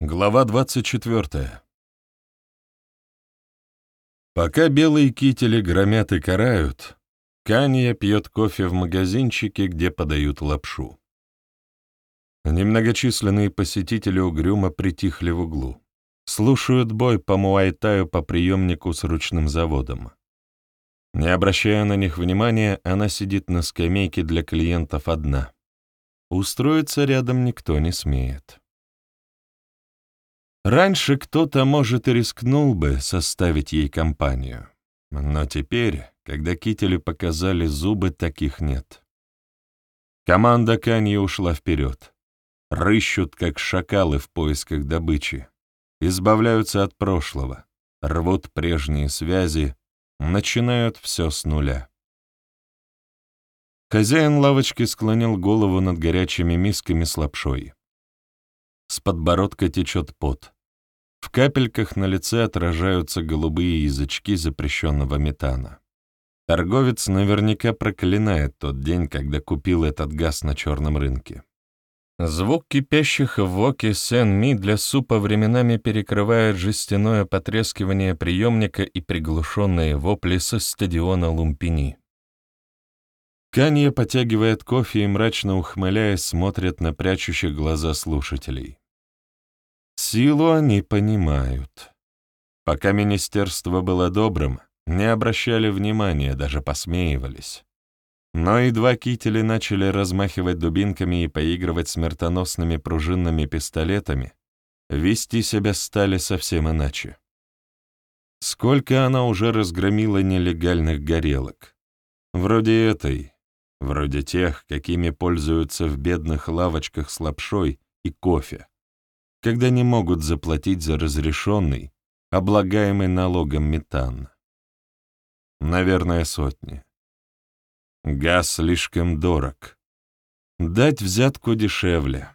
Глава 24. Пока белые кители громят и карают, Канья пьет кофе в магазинчике, где подают лапшу. Немногочисленные посетители угрюмо притихли в углу. Слушают бой по муайтаю по приемнику с ручным заводом. Не обращая на них внимания, она сидит на скамейке для клиентов одна. Устроиться рядом никто не смеет. Раньше кто-то, может, и рискнул бы составить ей компанию. Но теперь, когда кители показали зубы, таких нет. Команда Каньи ушла вперед. Рыщут, как шакалы в поисках добычи. Избавляются от прошлого, рвут прежние связи, начинают все с нуля. Хозяин лавочки склонил голову над горячими мисками с лапшой. С подбородка течет пот. В капельках на лице отражаются голубые язычки запрещенного метана. Торговец наверняка проклинает тот день, когда купил этот газ на черном рынке. Звук кипящих в воке Сен-Ми для супа временами перекрывает жестяное потрескивание приемника и приглушенные вопли со стадиона Лумпини. Канье потягивает кофе и, мрачно ухмыляясь, смотрит на прячущих глаза слушателей. Силу они понимают. Пока министерство было добрым, не обращали внимания, даже посмеивались. Но едва кители начали размахивать дубинками и поигрывать смертоносными пружинными пистолетами, вести себя стали совсем иначе. Сколько она уже разгромила нелегальных горелок. Вроде этой, вроде тех, какими пользуются в бедных лавочках с лапшой и кофе когда не могут заплатить за разрешенный, облагаемый налогом метан. Наверное, сотни. Газ слишком дорог. Дать взятку дешевле.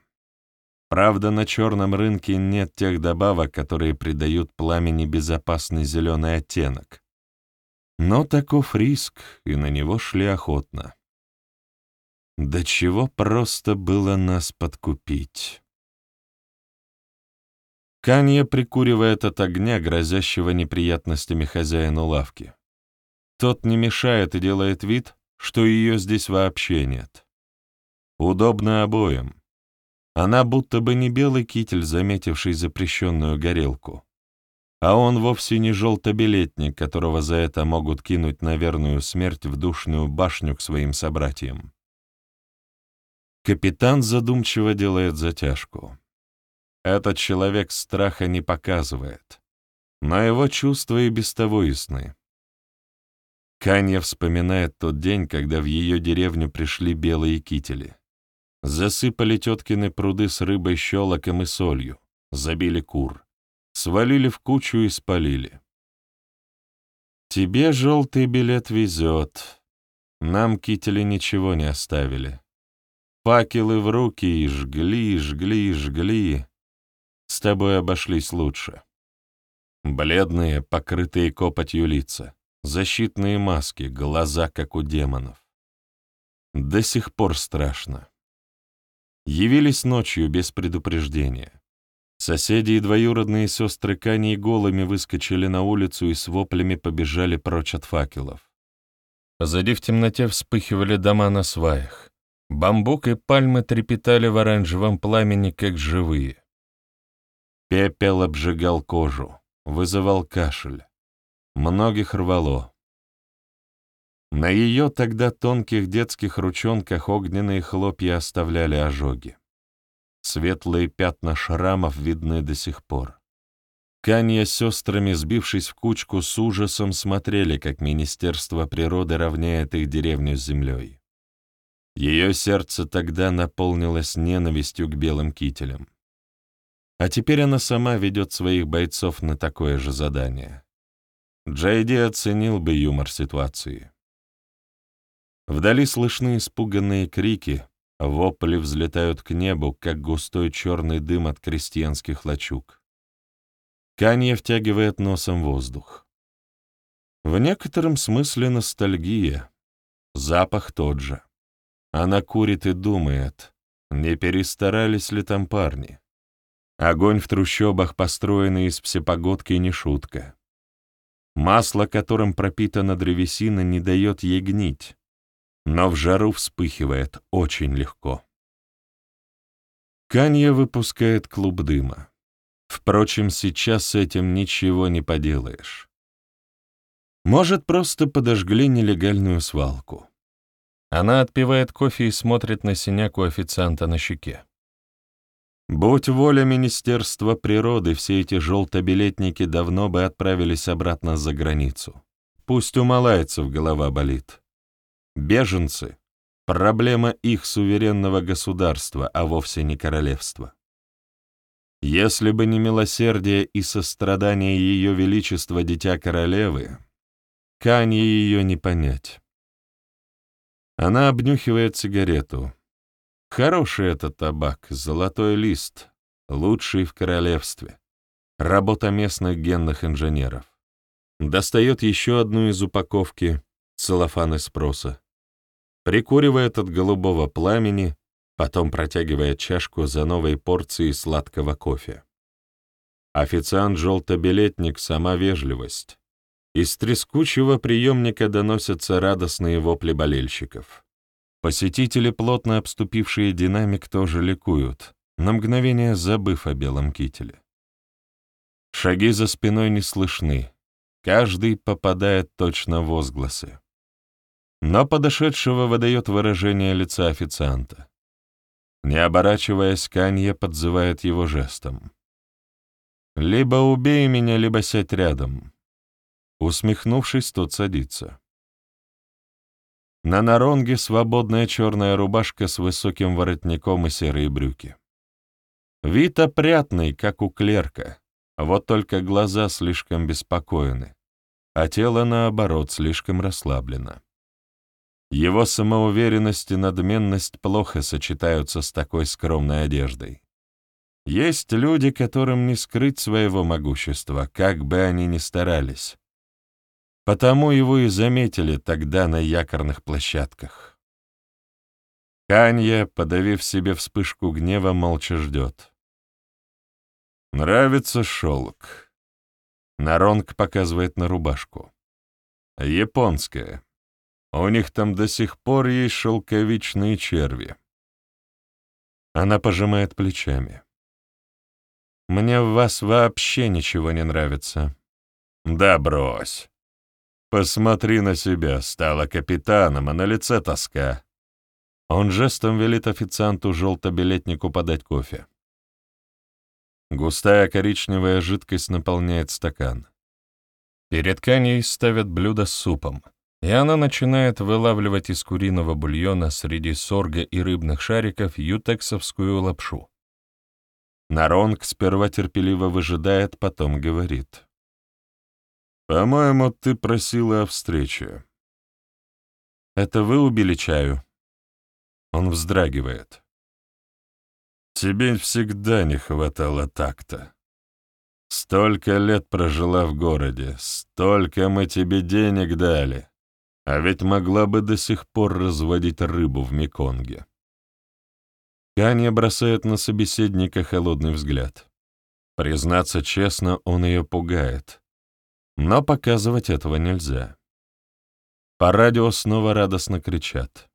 Правда, на черном рынке нет тех добавок, которые придают пламени безопасный зеленый оттенок. Но таков риск, и на него шли охотно. До чего просто было нас подкупить. Канья прикуривает от огня, грозящего неприятностями хозяину лавки. Тот не мешает и делает вид, что ее здесь вообще нет. Удобно обоим. Она будто бы не белый китель, заметивший запрещенную горелку, а он вовсе не желтобилетник, которого за это могут кинуть на верную смерть в душную башню к своим собратьям. Капитан задумчиво делает затяжку. Этот человек страха не показывает, но его чувства и без того ясны. Канья вспоминает тот день, когда в ее деревню пришли белые кители. Засыпали теткины пруды с рыбой, щелоком и солью, забили кур, свалили в кучу и спалили. «Тебе желтый билет везет. Нам кители ничего не оставили. Факелы в руки и жгли, жгли, жгли. С тобой обошлись лучше. Бледные, покрытые копотью лица, защитные маски, глаза, как у демонов. До сих пор страшно. Явились ночью без предупреждения. Соседи и двоюродные сестры Кани голыми выскочили на улицу и с воплями побежали прочь от факелов. Позади в темноте вспыхивали дома на сваях. Бамбук и пальмы трепетали в оранжевом пламени, как живые. Пепел обжигал кожу, вызывал кашель. Многих рвало. На ее тогда тонких детских ручонках огненные хлопья оставляли ожоги. Светлые пятна шрамов видны до сих пор. Канья с сестрами, сбившись в кучку, с ужасом смотрели, как Министерство природы равняет их деревню с землей. Ее сердце тогда наполнилось ненавистью к белым кителям. А теперь она сама ведет своих бойцов на такое же задание. Джейди оценил бы юмор ситуации. Вдали слышны испуганные крики, вопли взлетают к небу, как густой черный дым от крестьянских лачуг. Канье втягивает носом воздух. В некотором смысле ностальгия. Запах тот же. Она курит и думает, не перестарались ли там парни. Огонь в трущобах, построенный из всепогодки, не шутка. Масло, которым пропитана древесина, не дает ей гнить, но в жару вспыхивает очень легко. Канья выпускает клуб дыма. Впрочем, сейчас с этим ничего не поделаешь. Может, просто подожгли нелегальную свалку. Она отпивает кофе и смотрит на синяк у официанта на щеке. Будь воля Министерства природы, все эти желтобилетники давно бы отправились обратно за границу. Пусть у малайцев голова болит. Беженцы — проблема их суверенного государства, а вовсе не королевства. Если бы не милосердие и сострадание Ее Величества Дитя Королевы, Канье ее не понять. Она обнюхивает сигарету. Хороший этот табак, золотой лист, лучший в королевстве. Работа местных генных инженеров. Достает еще одну из упаковки, целлофан из спроса. Прикуривает от голубого пламени, потом протягивает чашку за новой порцией сладкого кофе. Официант-желтобилетник — сама вежливость. Из трескучего приемника доносятся радостные вопли болельщиков. Посетители, плотно обступившие динамик, тоже ликуют, на мгновение забыв о белом кителе. Шаги за спиной не слышны, каждый попадает точно в возгласы. Но подошедшего выдает выражение лица официанта. Не оборачиваясь, Канье подзывает его жестом. «Либо убей меня, либо сядь рядом». Усмехнувшись, тот садится. На наронге свободная черная рубашка с высоким воротником и серые брюки. Вид опрятный, как у клерка, вот только глаза слишком беспокойны, а тело, наоборот, слишком расслаблено. Его самоуверенность и надменность плохо сочетаются с такой скромной одеждой. Есть люди, которым не скрыть своего могущества, как бы они ни старались. Потому его и заметили тогда на якорных площадках. Канья, подавив себе вспышку гнева, молча ждет. «Нравится шелк». Наронг показывает на рубашку. «Японская. У них там до сих пор есть шелковичные черви. Она пожимает плечами. Мне в вас вообще ничего не нравится. Да брось. Посмотри на себя, стала капитаном, а на лице тоска. Он жестом велит официанту желтобилетнику подать кофе. Густая коричневая жидкость наполняет стакан. Перед Каней ставят блюдо с супом и она начинает вылавливать из куриного бульона среди сорга и рыбных шариков ютексовскую лапшу. Наронг сперва терпеливо выжидает, потом говорит. «По-моему, ты просила о встрече». «Это вы убили чаю?» Он вздрагивает. «Тебе всегда не хватало такта. Столько лет прожила в городе, столько мы тебе денег дали. А ведь могла бы до сих пор разводить рыбу в Меконге. Канья бросает на собеседника холодный взгляд. Признаться честно, он ее пугает. Но показывать этого нельзя. По радио снова радостно кричат.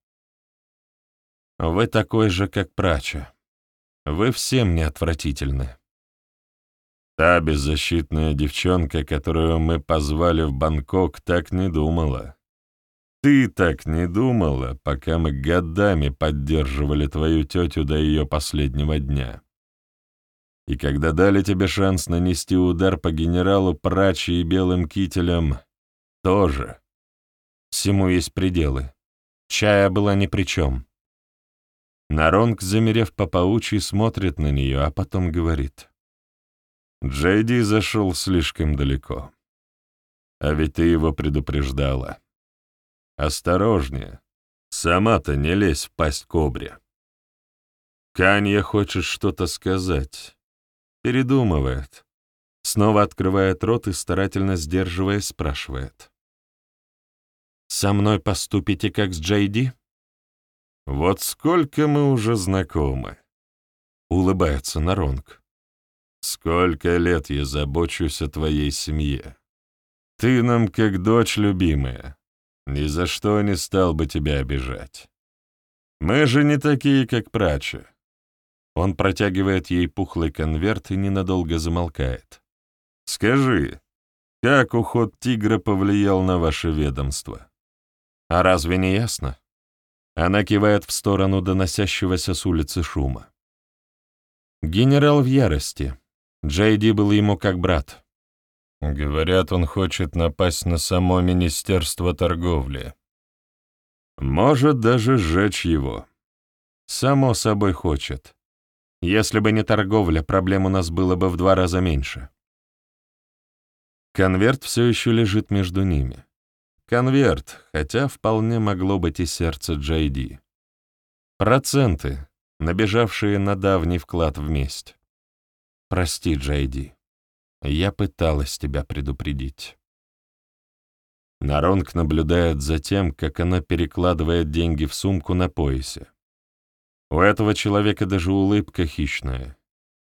«Вы такой же, как Прача. Вы всем не отвратительны». Та беззащитная девчонка, которую мы позвали в Бангкок, так не думала. Ты так не думала, пока мы годами поддерживали твою тетю до ее последнего дня. И когда дали тебе шанс нанести удар по генералу Прачи и белым кителям, тоже. Всему есть пределы. Чая была ни при чем. Наронг, замерев по паучьи, смотрит на нее, а потом говорит. Джейди зашел слишком далеко. А ведь ты его предупреждала. Осторожнее. Сама-то не лезь в пасть кобре. Канья хочет что-то сказать. Передумывает. Снова открывает рот и, старательно сдерживаясь, спрашивает. «Со мной поступите, как с Джейди?» «Вот сколько мы уже знакомы!» — улыбается Наронг. Сколько лет я забочусь о твоей семье. Ты нам как дочь любимая. Ни за что не стал бы тебя обижать. Мы же не такие, как прача. Он протягивает ей пухлый конверт и ненадолго замолкает. Скажи, как уход тигра повлиял на ваше ведомство? А разве не ясно? Она кивает в сторону доносящегося с улицы шума. Генерал в ярости. Джейди был ему как брат. Говорят, он хочет напасть на само Министерство торговли. Может даже сжечь его. Само собой хочет. Если бы не торговля, проблем у нас было бы в два раза меньше. Конверт все еще лежит между ними. Конверт, хотя вполне могло быть и сердце Джейди. Проценты, набежавшие на давний вклад в месть. Прости, Джейди. Я пыталась тебя предупредить. Наронг наблюдает за тем, как она перекладывает деньги в сумку на поясе. У этого человека даже улыбка хищная.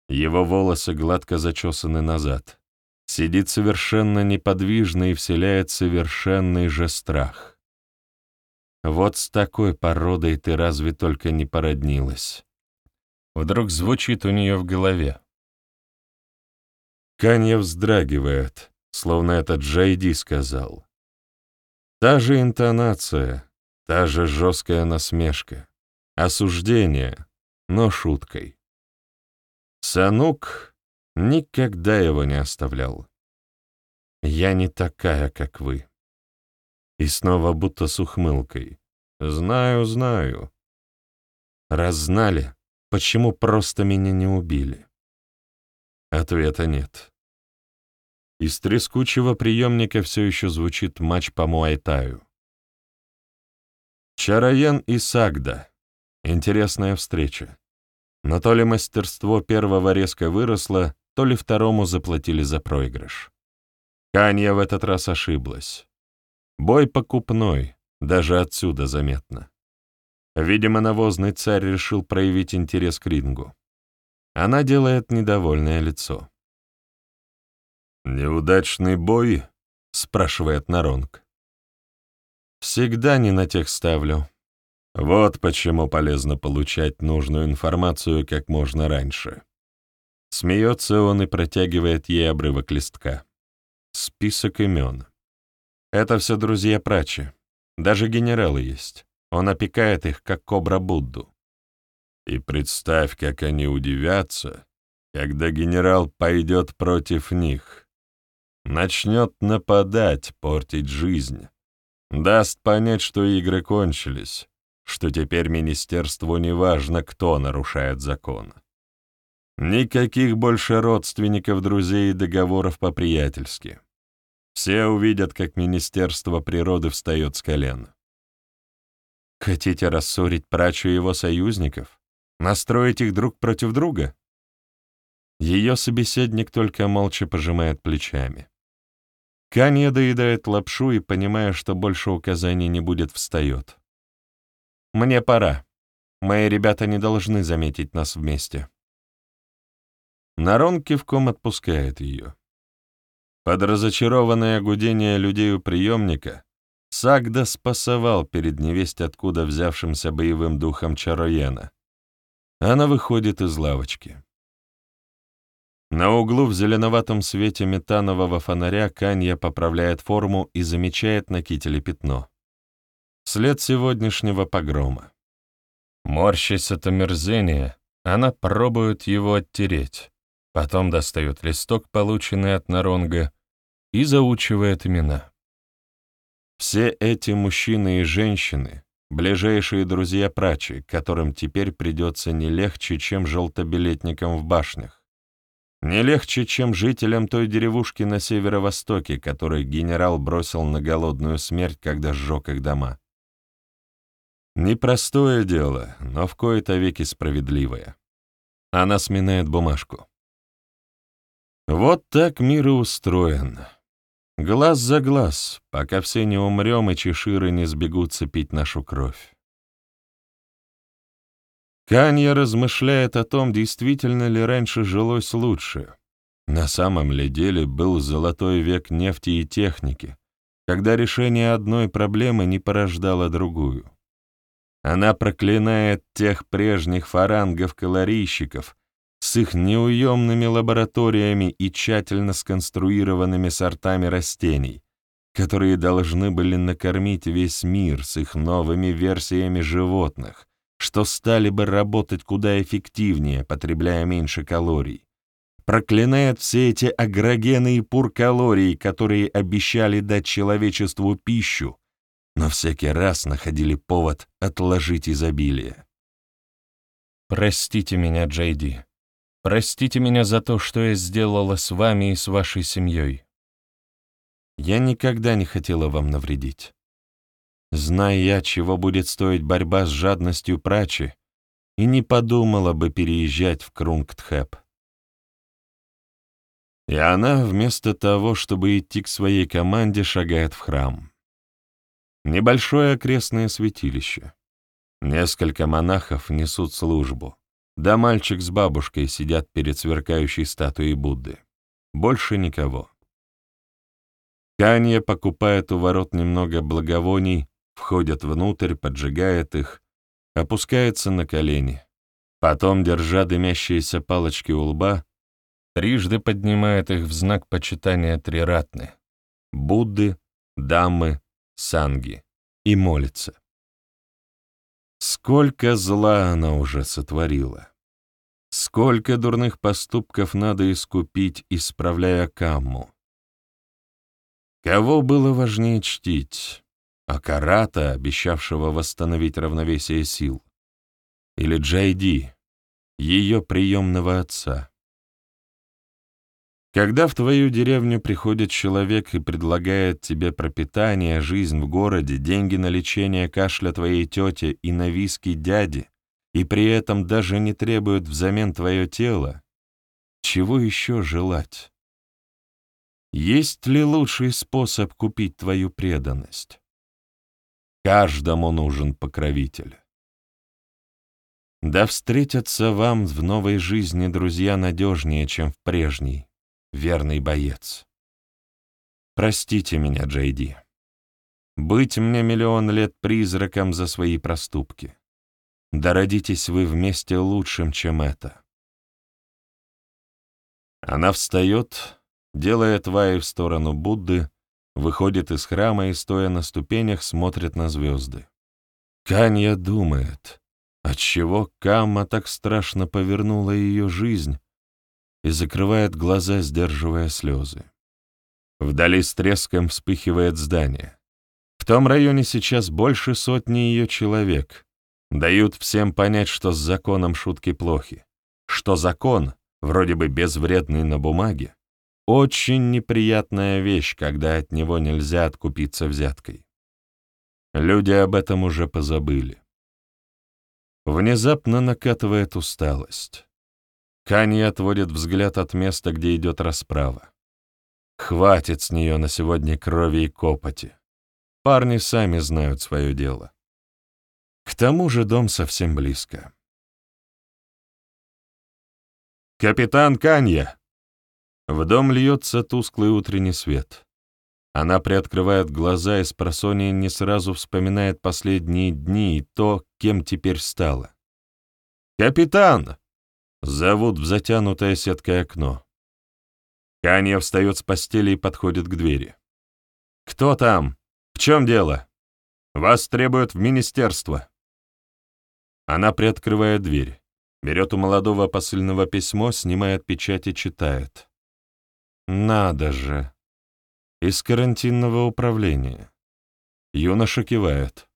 Его волосы гладко зачесаны назад сидит совершенно неподвижно и вселяет совершенный же страх. Вот с такой породой ты разве только не породнилась. Вдруг звучит у нее в голове. Канья вздрагивает, словно это Джейди сказал. Та же интонация, та же жесткая насмешка, осуждение, но шуткой. Санук Никогда его не оставлял. Я не такая, как вы. И снова будто с ухмылкой. Знаю, знаю. Раз знали, почему просто меня не убили? Ответа нет. Из трескучего приемника все еще звучит матч по Муайтаю. Чараян и Сагда. Интересная встреча. Но то ли мастерство первого резко выросло, то ли второму заплатили за проигрыш. Канья в этот раз ошиблась. Бой покупной, даже отсюда заметно. Видимо, навозный царь решил проявить интерес к рингу. Она делает недовольное лицо. «Неудачный бой?» — спрашивает Наронг. «Всегда не на тех ставлю. Вот почему полезно получать нужную информацию как можно раньше». Смеется он и протягивает ей обрывок листка. Список имен. Это все друзья Прачи. Даже генералы есть. Он опекает их, как кобра Будду. И представь, как они удивятся, когда генерал пойдет против них. Начнет нападать, портить жизнь. Даст понять, что игры кончились, что теперь министерству не важно, кто нарушает закон. Никаких больше родственников, друзей и договоров по-приятельски. Все увидят, как Министерство природы встает с колен. Хотите рассорить прачу его союзников? Настроить их друг против друга? Ее собеседник только молча пожимает плечами. Канья доедает лапшу и, понимая, что больше указаний не будет, встает. «Мне пора. Мои ребята не должны заметить нас вместе». Нарон кивком отпускает ее. Под разочарованное гудение людей у приемника Сагда спасовал перед невесть откуда взявшимся боевым духом Чароена. Она выходит из лавочки. На углу в зеленоватом свете метанового фонаря Канья поправляет форму и замечает на кителе пятно. След сегодняшнего погрома. Морщась от омерзения, она пробует его оттереть. Потом достает листок, полученный от Наронга, и заучивает имена. Все эти мужчины и женщины — ближайшие друзья прачи, которым теперь придется не легче, чем желтобилетникам в башнях. Не легче, чем жителям той деревушки на северо-востоке, которой генерал бросил на голодную смерть, когда сжег их дома. Непростое дело, но в кои-то веки справедливое. Она сминает бумажку. Вот так мир и устроен. Глаз за глаз, пока все не умрем и чеширы не сбегутся пить нашу кровь. Канья размышляет о том, действительно ли раньше жилось лучше, На самом ли деле был золотой век нефти и техники, когда решение одной проблемы не порождало другую. Она проклинает тех прежних фарангов-калорийщиков с их неуемными лабораториями и тщательно сконструированными сортами растений, которые должны были накормить весь мир с их новыми версиями животных, что стали бы работать куда эффективнее, потребляя меньше калорий. Проклинает все эти агрогены и пуркалории, которые обещали дать человечеству пищу, но всякий раз находили повод отложить изобилие. «Простите меня, Джейди. Простите меня за то, что я сделала с вами и с вашей семьей. Я никогда не хотела вам навредить. Зная я, чего будет стоить борьба с жадностью прачи, и не подумала бы переезжать в Крунгтхэп. И она, вместо того, чтобы идти к своей команде, шагает в храм. Небольшое окрестное святилище. Несколько монахов несут службу. Да мальчик с бабушкой сидят перед сверкающей статуей Будды. Больше никого. Канья покупает у ворот немного благовоний входит внутрь, поджигает их, опускается на колени. Потом, держа дымящиеся палочки у лба, трижды поднимает их в знак почитания Триратны — Будды, Даммы, Санги — и молится. Сколько зла она уже сотворила! Сколько дурных поступков надо искупить, исправляя камму! Кого было важнее чтить? а Карата, обещавшего восстановить равновесие сил, или Джайди, ее приемного отца. Когда в твою деревню приходит человек и предлагает тебе пропитание, жизнь в городе, деньги на лечение кашля твоей тети и на виски дяди, и при этом даже не требует взамен твое тело, чего еще желать? Есть ли лучший способ купить твою преданность? Каждому нужен покровитель. Да встретятся вам в новой жизни друзья надежнее, чем в прежней, верный боец. Простите меня, Джейди. Быть мне миллион лет призраком за свои проступки. Да родитесь вы вместе лучшим, чем это. Она встает, делая тваи в сторону Будды, выходит из храма и, стоя на ступенях, смотрит на звезды. Канья думает, отчего Камма так страшно повернула ее жизнь, и закрывает глаза, сдерживая слезы. Вдали с треском вспыхивает здание. В том районе сейчас больше сотни ее человек. Дают всем понять, что с законом шутки плохи, что закон, вроде бы безвредный на бумаге, очень неприятная вещь, когда от него нельзя откупиться взяткой. Люди об этом уже позабыли. Внезапно накатывает усталость. Канья отводит взгляд от места, где идет расправа. Хватит с нее на сегодня крови и копоти. Парни сами знают свое дело. К тому же дом совсем близко. «Капитан Канья!» В дом льется тусклый утренний свет. Она приоткрывает глаза и с не сразу вспоминает последние дни и то, кем теперь стала. «Капитан!» — зовут в затянутое сеткой окно. Канья встает с постели и подходит к двери. «Кто там? В чем дело? Вас требуют в министерство». Она приоткрывает дверь, берет у молодого посыльного письмо, снимает печать и читает. Надо же. Из карантинного управления. Юноша кивает.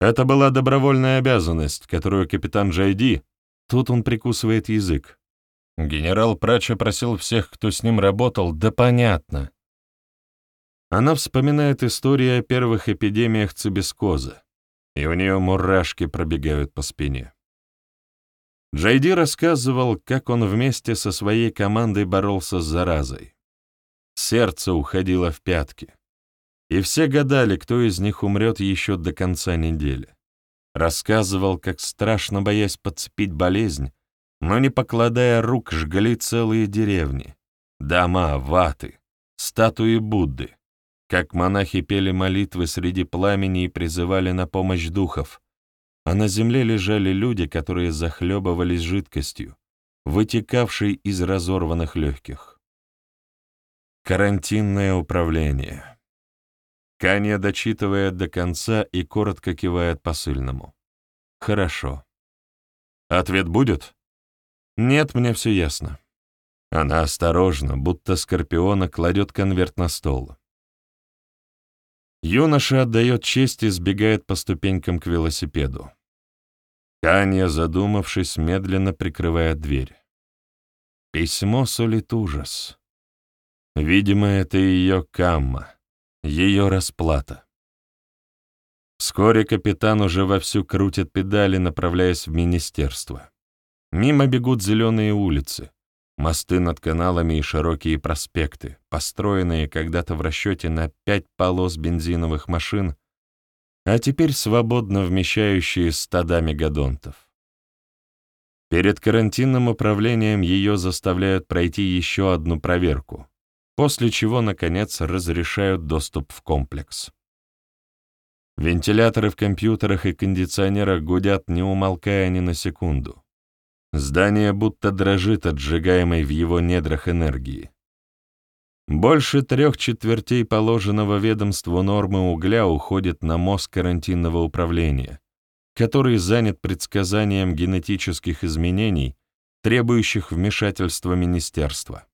Это была добровольная обязанность, которую капитан Джайди, тут он прикусывает язык. Генерал Прача просил всех, кто с ним работал, да понятно. Она вспоминает истории о первых эпидемиях цибискоза, и у нее мурашки пробегают по спине. Джайди рассказывал, как он вместе со своей командой боролся с заразой. Сердце уходило в пятки. И все гадали, кто из них умрет еще до конца недели. Рассказывал, как страшно боясь подцепить болезнь, но не покладая рук жгли целые деревни, дома, ваты, статуи Будды, как монахи пели молитвы среди пламени и призывали на помощь духов, а на земле лежали люди, которые захлебывались жидкостью, вытекавшей из разорванных легких. Карантинное управление. Канья дочитывает до конца и коротко кивает посыльному. Хорошо. Ответ будет? Нет, мне все ясно. Она осторожно, будто скорпиона, кладет конверт на стол. Юноша отдает честь и сбегает по ступенькам к велосипеду. Канья, задумавшись, медленно прикрывает дверь. Письмо сулит ужас. Видимо, это ее камма, ее расплата. Вскоре капитан уже вовсю крутит педали, направляясь в министерство. Мимо бегут зеленые улицы, мосты над каналами и широкие проспекты, построенные когда-то в расчете на пять полос бензиновых машин, а теперь свободно вмещающие стада мегадонтов. Перед карантинным управлением ее заставляют пройти еще одну проверку, после чего, наконец, разрешают доступ в комплекс. Вентиляторы в компьютерах и кондиционерах гудят, не умолкая ни на секунду. Здание будто дрожит от сжигаемой в его недрах энергии. Больше трех четвертей положенного ведомству нормы угля уходит на мозг карантинного управления, который занят предсказанием генетических изменений, требующих вмешательства министерства.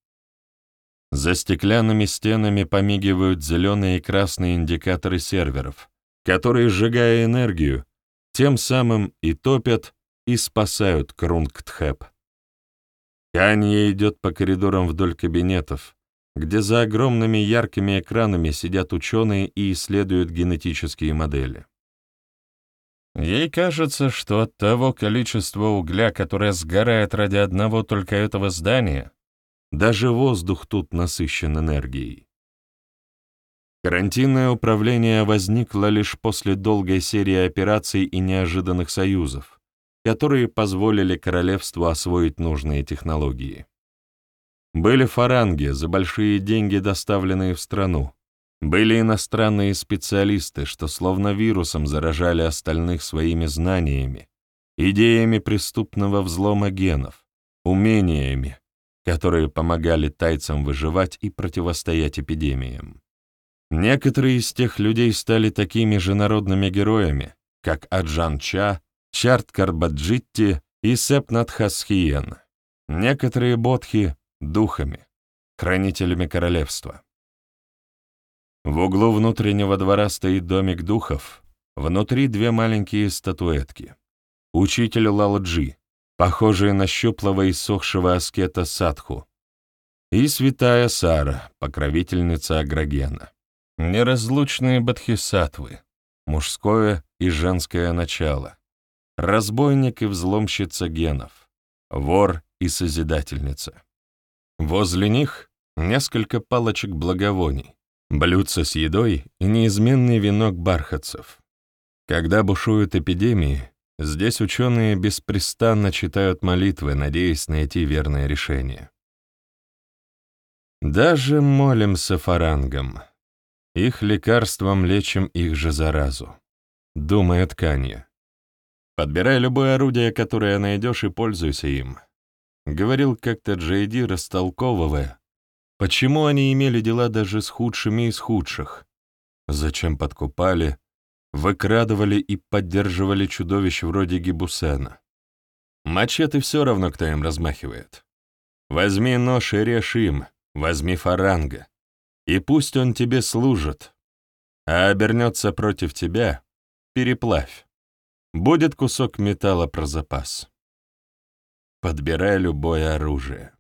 За стеклянными стенами помигивают зеленые и красные индикаторы серверов, которые, сжигая энергию, тем самым и топят, и спасают Крунгтхэп. Канье идет по коридорам вдоль кабинетов, где за огромными яркими экранами сидят ученые и исследуют генетические модели. Ей кажется, что от того количества угля, которое сгорает ради одного только этого здания, даже воздух тут насыщен энергией. Карантинное управление возникло лишь после долгой серии операций и неожиданных союзов, которые позволили королевству освоить нужные технологии. Были фаранги, за большие деньги доставленные в страну. Были иностранные специалисты, что словно вирусом заражали остальных своими знаниями, идеями преступного взлома генов, умениями, которые помогали тайцам выживать и противостоять эпидемиям. Некоторые из тех людей стали такими же народными героями, как Аджан Ча, Чарт Карбаджитти и Сепнат Хасхиен. Некоторые бодхи — духами, хранителями королевства. В углу внутреннего двора стоит домик духов, внутри две маленькие статуэтки. Учитель Лалджи, похожие на щуплого и сохшего аскета Садху, и святая Сара, покровительница Агрогена. Неразлучные бодхисаттвы, мужское и женское начало разбойник и взломщица генов, вор и созидательница. Возле них несколько палочек благовоний, блюдца с едой и неизменный венок бархатцев. Когда бушуют эпидемии, здесь ученые беспрестанно читают молитвы, надеясь найти верное решение. Даже молимся фарангам. Их лекарством лечим их же заразу. Думает Канья. Подбирай любое орудие, которое найдешь, и пользуйся им. Говорил как-то Джейди, растолковывая, почему они имели дела даже с худшими из худших, зачем подкупали, выкрадывали и поддерживали чудовищ вроде Гибусена. Мачете все равно, кто им размахивает. Возьми нож и режь им, возьми фаранга, и пусть он тебе служит, а обернется против тебя — переплавь. Будет кусок металла про запас. Подбирай любое оружие.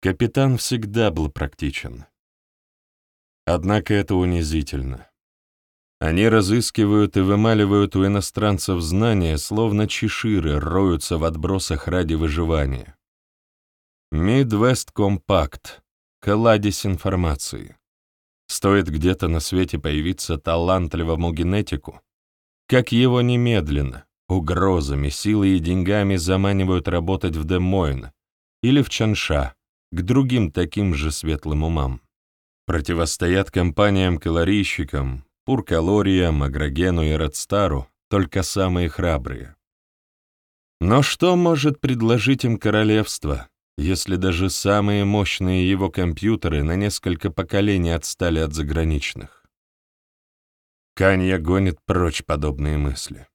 Капитан всегда был практичен. Однако это унизительно. Они разыскивают и вымаливают у иностранцев знания, словно чеширы роются в отбросах ради выживания. Midwest Compact — кладезь информации. Стоит где-то на свете появиться талантливому генетику, как его немедленно, угрозами, силой и деньгами заманивают работать в Демойн или в Чанша, к другим таким же светлым умам. Противостоят компаниям-калорийщикам, Пуркалориям, Агрогену и Редстару только самые храбрые. Но что может предложить им королевство, если даже самые мощные его компьютеры на несколько поколений отстали от заграничных? Канья гонит прочь подобные мысли.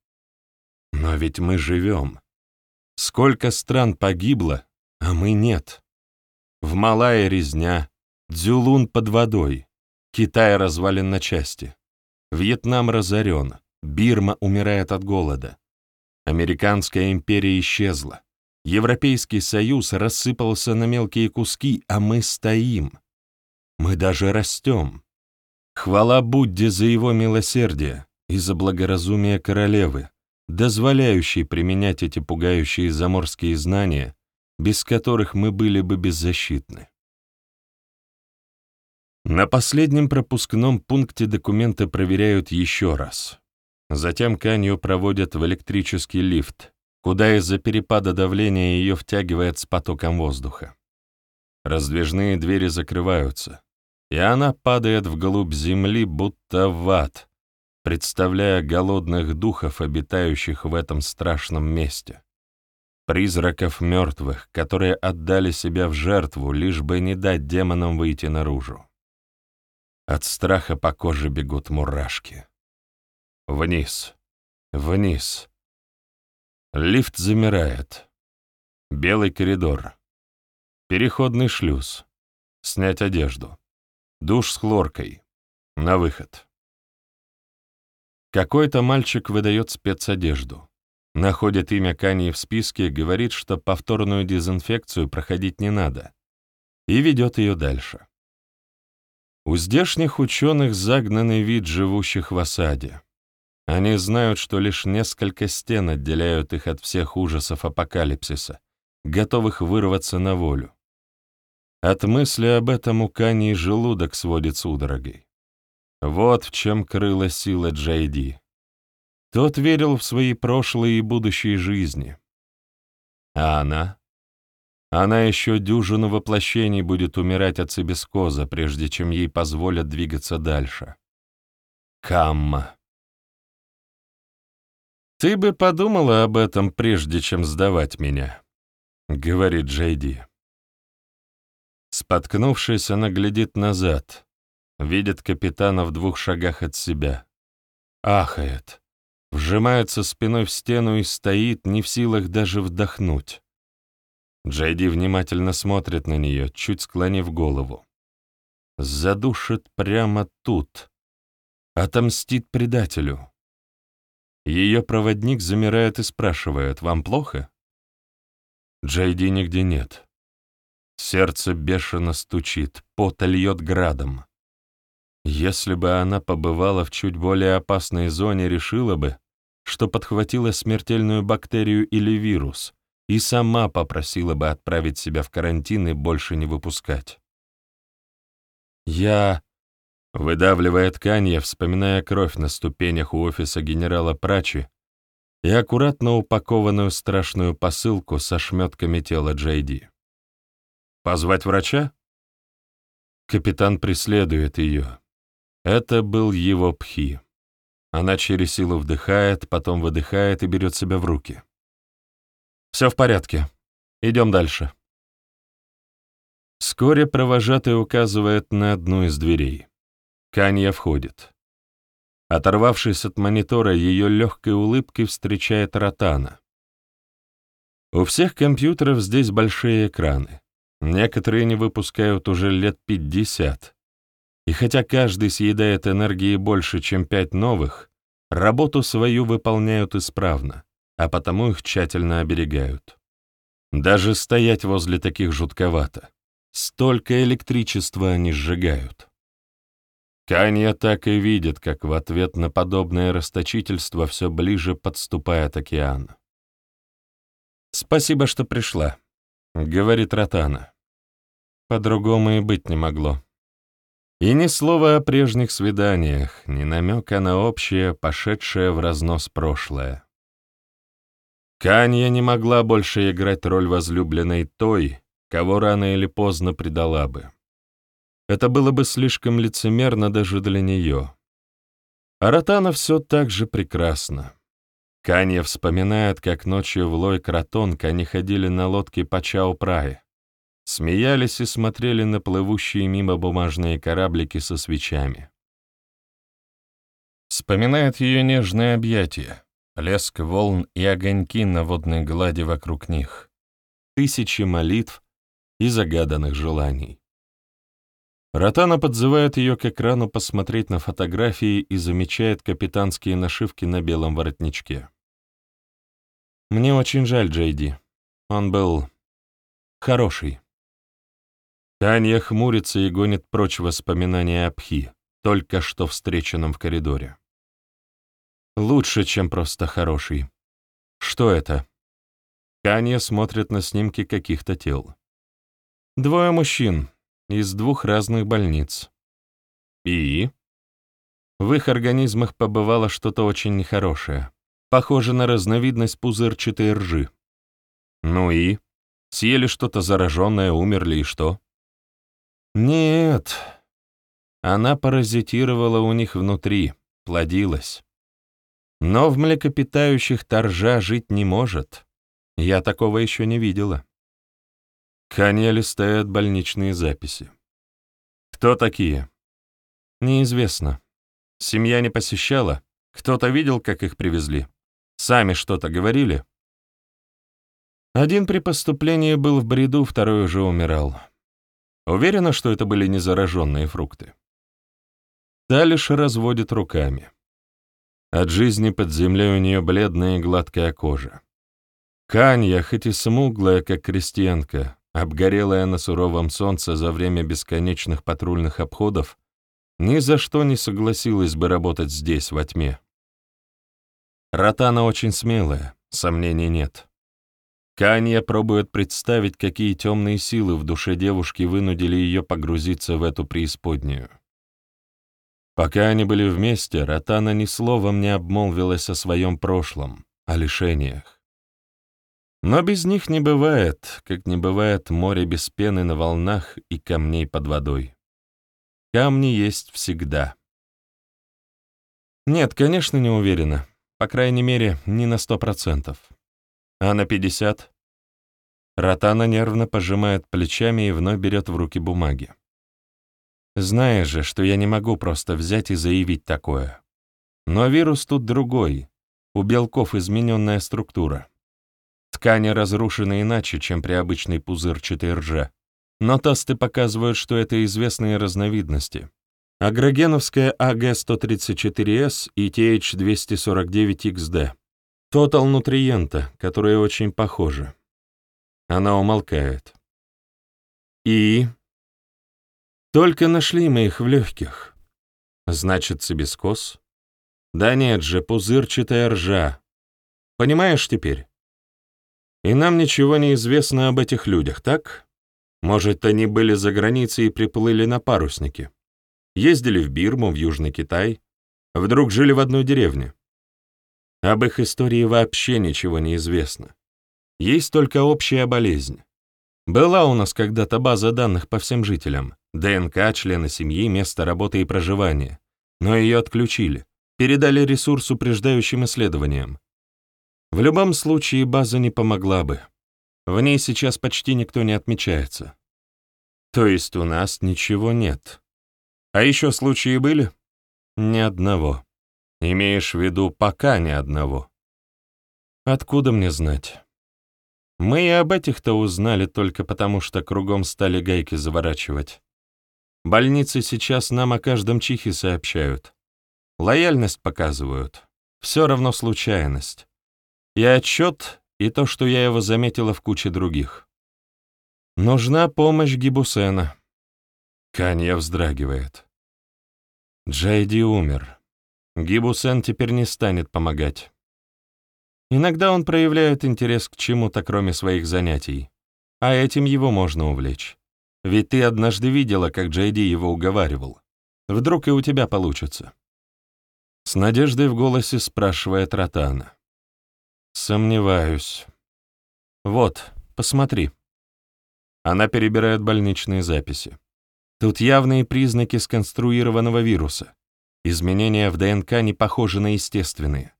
Но ведь мы живем. Сколько стран погибло, а мы нет. В Малайе резня, Дзюлун под водой, Китай развален на части, Вьетнам разорен, Бирма умирает от голода. Американская империя исчезла. Европейский Союз рассыпался на мелкие куски, а мы стоим. Мы даже растем. Хвала Будде за его милосердие и за благоразумие королевы, дозволяющей применять эти пугающие заморские знания, без которых мы были бы беззащитны. На последнем пропускном пункте документы проверяют еще раз. Затем Канью проводят в электрический лифт, куда из-за перепада давления ее втягивает с потоком воздуха. Раздвижные двери закрываются, и она падает вглубь земли, будто в ад, представляя голодных духов, обитающих в этом страшном месте. Призраков мертвых, которые отдали себя в жертву, лишь бы не дать демонам выйти наружу. От страха по коже бегут мурашки. Вниз. Вниз. Лифт замирает. Белый коридор. Переходный шлюз. Снять одежду. Душ с хлоркой. На выход. Какой-то мальчик выдает спецодежду. Находит имя Каньи в списке, говорит, что повторную дезинфекцию проходить не надо. И ведет ее дальше. У здешних ученых загнанный вид живущих в осаде. Они знают, что лишь несколько стен отделяют их от всех ужасов апокалипсиса, готовых вырваться на волю. От мысли об этом у Кани желудок сводит судорогой. Вот в чем крыла сила Джейди. Тот верил в свои прошлые и будущие жизни. А она? Она еще дюжину воплощений будет умирать от цибискоза, прежде чем ей позволят двигаться дальше. Камма. «Ты бы подумала об этом, прежде чем сдавать меня», — говорит Джейди. Споткнувшись, она глядит назад, видит капитана в двух шагах от себя. Ахает, вжимается спиной в стену и стоит, не в силах даже вдохнуть. Джейди внимательно смотрит на нее, чуть склонив голову. Задушит прямо тут. Отомстит предателю. Ее проводник замирает и спрашивает, «Вам плохо?» Джейди нигде нет. Сердце бешено стучит, пот льет градом. Если бы она побывала в чуть более опасной зоне, решила бы, что подхватила смертельную бактерию или вирус, и сама попросила бы отправить себя в карантин и больше не выпускать. «Я...» Выдавливая ткань, вспоминая кровь на ступенях у офиса генерала Прачи и аккуратно упакованную страшную посылку со шметками тела Джейди. «Позвать врача?» Капитан преследует ее. Это был его пхи. Она через силу вдыхает, потом выдыхает и берет себя в руки. «Все в порядке. Идем дальше». Вскоре провожатый указывает на одну из дверей. Канья входит. Оторвавшись от монитора, ее легкой улыбкой встречает Ротана. У всех компьютеров здесь большие экраны. Некоторые не выпускают уже лет 50. И хотя каждый съедает энергии больше, чем пять новых, работу свою выполняют исправно, а потому их тщательно оберегают. Даже стоять возле таких жутковато. Столько электричества они сжигают. Канья так и видит, как в ответ на подобное расточительство все ближе подступает океан. «Спасибо, что пришла», — говорит Ротана. По-другому и быть не могло. И ни слова о прежних свиданиях, ни намека на общее, пошедшее в разнос прошлое. Канья не могла больше играть роль возлюбленной той, кого рано или поздно предала бы. Это было бы слишком лицемерно даже для нее. А Ротана все так же прекрасно. Канья вспоминает, как ночью в Лой-Кратонг они ходили на лодке по Чао-Прае, смеялись и смотрели на плывущие мимо бумажные кораблики со свечами. Вспоминает ее нежное объятие, плеск волн и огоньки на водной глади вокруг них, тысячи молитв и загаданных желаний. Ротана подзывает ее к экрану посмотреть на фотографии и замечает капитанские нашивки на белом воротничке. «Мне очень жаль Джейди. Он был хороший». Таня хмурится и гонит прочь воспоминания о Пхи, только что встреченном в коридоре. Лучше, чем просто хороший. Что это? Таня смотрит на снимки каких-то тел. Двое мужчин, из двух разных больниц. И? В их организмах побывало что-то очень нехорошее, похоже на разновидность пузырчатой ржи. Ну и? Съели что-то зараженное, умерли и что? Нет. Она паразитировала у них внутри, плодилась. Но в млекопитающих торжа жить не может. Я такого еще не видела. Канья листает больничные записи. Кто такие? Неизвестно. Семья не посещала. Кто-то видел, как их привезли? Сами что-то говорили? Один при поступлении был в бреду, второй уже умирал. Уверена, что это были незараженные фрукты. Та лишь разводит руками. От жизни под землей у нее бледная и гладкая кожа. Канья, хоть и смуглая, как крестьянка, обгорелая на суровом солнце за время бесконечных патрульных обходов, ни за что не согласилась бы работать здесь, во тьме. Ротана очень смелая, сомнений нет. Канья пробует представить, какие темные силы в душе девушки вынудили ее погрузиться в эту преисподнюю. Пока они были вместе, Ротана ни словом не обмолвилась о своем прошлом, о лишениях. Но без них не бывает, как не бывает море без пены на волнах и камней под водой. Камни есть всегда. Нет, конечно, не уверена. По крайней мере, не на сто процентов. А на пятьдесят? Ротана нервно пожимает плечами и вновь берет в руки бумаги. Знаешь же, что я не могу просто взять и заявить такое. Но вирус тут другой. У белков измененная структура. Ткани разрушены иначе, чем при обычной пузырчатой рже. Но тесты показывают, что это известные разновидности. Агрогеновская АГ-134С и TH-249XD. Тотал нутриента, которые очень похожи. Она умолкает. И? Только нашли мы их в легких. Значит, цибискоз? Да нет же, пузырчатая ржа. Понимаешь теперь? И нам ничего не известно об этих людях, так? Может, они были за границей и приплыли на паруснике? Ездили в Бирму, в Южный Китай? Вдруг жили в одной деревне? Об их истории вообще ничего не известно. Есть только общая болезнь. Была у нас когда-то база данных по всем жителям, ДНК, члены семьи, место работы и проживания, но ее отключили, передали ресурс упреждающим исследованиям. В любом случае база не помогла бы. В ней сейчас почти никто не отмечается. То есть у нас ничего нет. А еще случаи были? Ни одного. Имеешь в виду пока ни одного. Откуда мне знать? Мы и об этих-то узнали только потому, что кругом стали гайки заворачивать. Больницы сейчас нам о каждом чихе сообщают. Лояльность показывают. Все равно случайность. И отчет, и то, что я его заметила в куче других. Нужна помощь Гибусена. Канья вздрагивает. Джейди умер. Гибусен теперь не станет помогать. Иногда он проявляет интерес к чему-то, кроме своих занятий, а этим его можно увлечь. Ведь ты однажды видела, как Джейди его уговаривал. Вдруг и у тебя получится. С надеждой в голосе спрашивает Ротана. Сомневаюсь. Вот, посмотри. Она перебирает больничные записи. Тут явные признаки сконструированного вируса. Изменения в ДНК не похожи на естественные.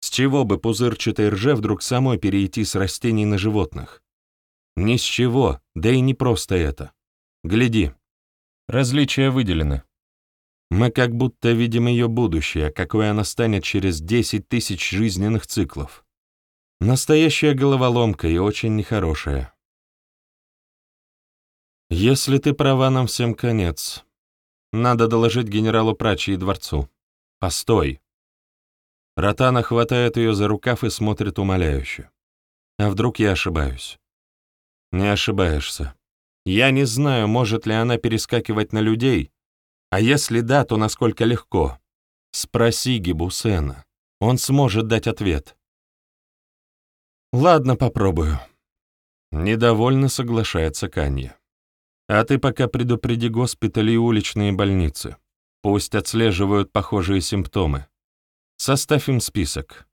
С чего бы пузырчатой рже вдруг самой перейти с растений на животных? Ни с чего, да и не просто это. Гляди. Различия выделены. Мы как будто видим ее будущее, какое она станет через 10 тысяч жизненных циклов. Настоящая головоломка и очень нехорошая. Если ты права, нам всем конец. Надо доложить генералу Прачи и дворцу. Постой. Ротана хватает ее за рукав и смотрит умоляюще. А вдруг я ошибаюсь? Не ошибаешься. Я не знаю, может ли она перескакивать на людей, а если да, то насколько легко. Спроси Гибусена. Он сможет дать ответ. Ладно, попробую. Недовольно соглашается Канья. А ты пока предупреди госпитали и уличные больницы. Пусть отслеживают похожие симптомы. Составь им список.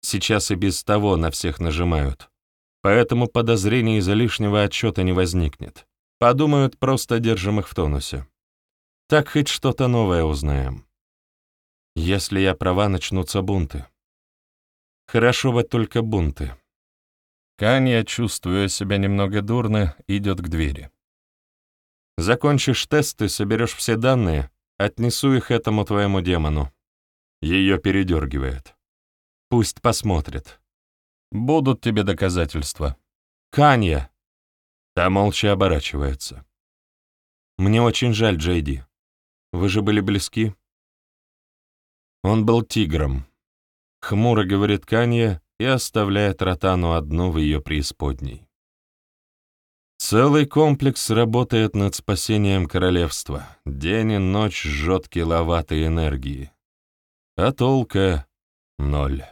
Сейчас и без того на всех нажимают. Поэтому подозрений из-за лишнего отчета не возникнет. Подумают, просто держим их в тонусе. Так хоть что-то новое узнаем. Если я права, начнутся бунты. Хорошо бы только бунты. Канья, чувствуя себя немного дурно, идет к двери. Закончишь тесты, соберешь все данные, отнесу их этому твоему демону. Ее передергивает. Пусть посмотрит. Будут тебе доказательства. Канья! Та молча оборачивается. Мне очень жаль, Джейди. Вы же были близки. Он был тигром. Хмуро говорит Канья и оставляет Ротану одну в ее преисподней. Целый комплекс работает над спасением королевства. День и ночь жжет киловатты энергии. А толка — ноль.